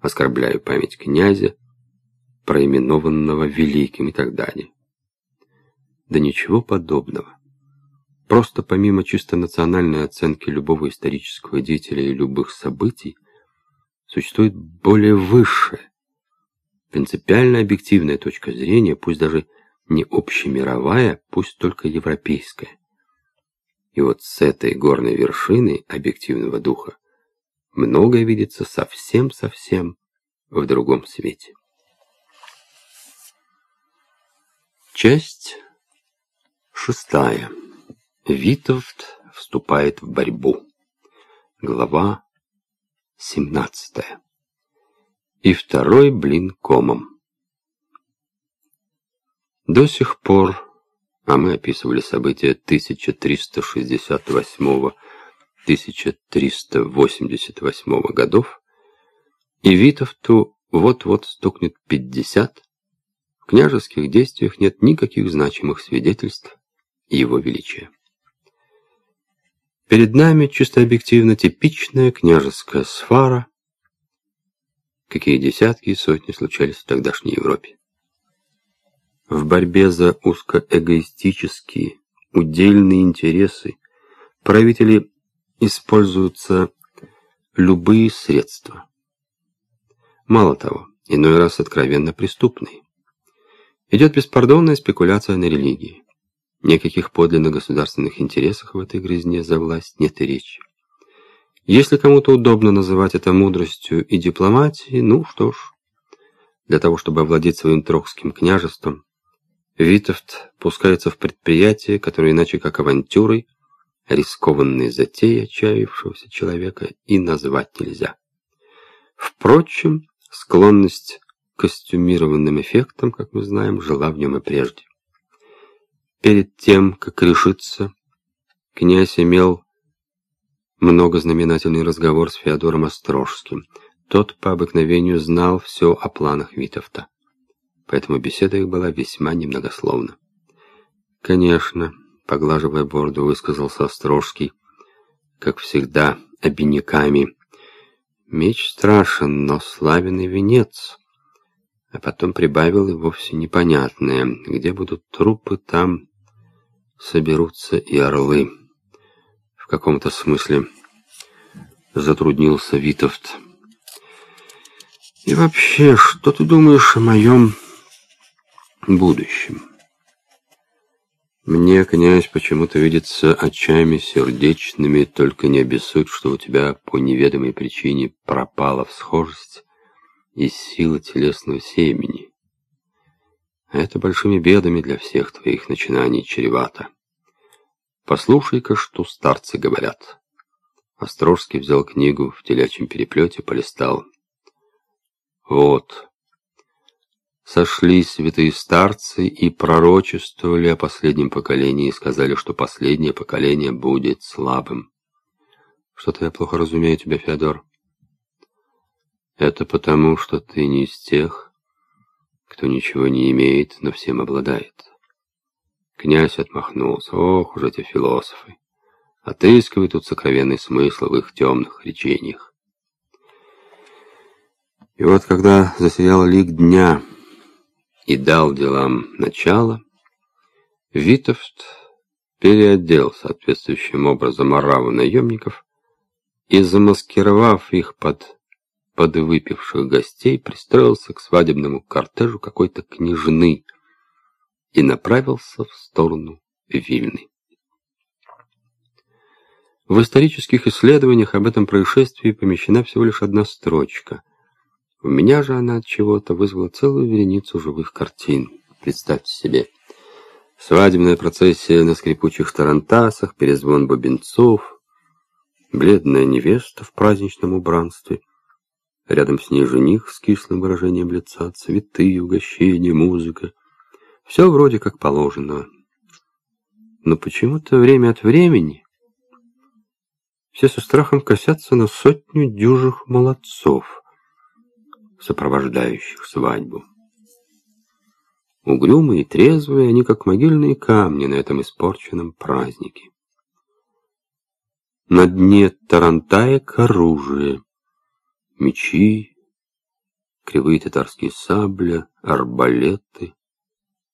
оскорбляю память князя, проименованного великим и так далее. Да ничего подобного. Просто помимо чисто национальной оценки любого исторического деятеля и любых событий, существует более высшая, принципиально объективная точка зрения, пусть даже не общемировая, пусть только европейская. И вот с этой горной вершины объективного духа многое видится совсем-совсем в другом свете. Часть шестая. Витовт вступает в борьбу. Глава семнадцатая. И второй блин комом. До сих пор, а мы описывали события 1388-1388 годов, и Витовту вот-вот стукнет 50, в княжеских действиях нет никаких значимых свидетельств его величия. Перед нами чисто объективно типичная княжеская сфара, какие десятки и сотни случались в тогдашней Европе. В борьбе за узкоэгоистические, удельные интересы правители используются любые средства. Мало того, иной раз откровенно преступные. Идет беспардонная спекуляция на религии. Никаких подлинно государственных интересах в этой грязне за власть нет и речи. Если кому-то удобно называть это мудростью и дипломатией, ну что ж. Для того, чтобы овладеть своим трохским княжеством, Витовт пускается в предприятие, которое иначе как авантюрой, рискованной затеей отчаявшегося человека и назвать нельзя. Впрочем, склонность к костюмированным эффектам, как мы знаем, жила в нем и прежде. Перед тем, как решиться, князь имел многознаменательный разговор с Феодором Острожским. Тот по обыкновению знал все о планах Витовта, поэтому беседа их была весьма немногословна. «Конечно», — поглаживая бороду, высказался Острожский, как всегда, обиняками. «Меч страшен, но славен и венец» а потом прибавил и вовсе непонятное. Где будут трупы, там соберутся и орлы. В каком-то смысле затруднился Витовт. И вообще, что ты думаешь о моем будущем? Мне, князь, почему-то видится очами сердечными, только не обессудь, что у тебя по неведомой причине пропала всхожесть и сила телесного семени. Это большими бедами для всех твоих начинаний чревато. Послушай-ка, что старцы говорят. Острожский взял книгу в телячьем переплете, полистал. Вот. Сошлись святые старцы и пророчествовали о последнем поколении и сказали, что последнее поколение будет слабым. Что-то я плохо разумею тебя, Феодор. Это потому, что ты не из тех, кто ничего не имеет, но всем обладает. Князь отмахнулся. Ох уж эти философы. Отыскивают тут сокровенный смысл в их темных речениях. И вот когда засиял лик дня и дал делам начало, Витовт переодел соответствующим образом ораву наемников и, замаскировав их под подвыпивших гостей пристроился к свадебному кортежу какой-то княжны и направился в сторону Вильны. В исторических исследованиях об этом происшествии помещена всего лишь одна строчка. У меня же она от чего-то вызвала целую вереницу живых картин. Представьте себе. Свадебная процессия на скрипучих тарантасах, перезвон бубенцов, бледная невеста в праздничном убранстве, Рядом с ней жених с кислым выражением лица, цветы, угощения, музыка. Все вроде как положено. Но почему-то время от времени все со страхом косятся на сотню дюжих молодцов, сопровождающих свадьбу. Угрюмые и трезвые, они как могильные камни на этом испорченном празднике. На дне тарантаек оружие — мечи, кривые татарские сабли, арбалеты,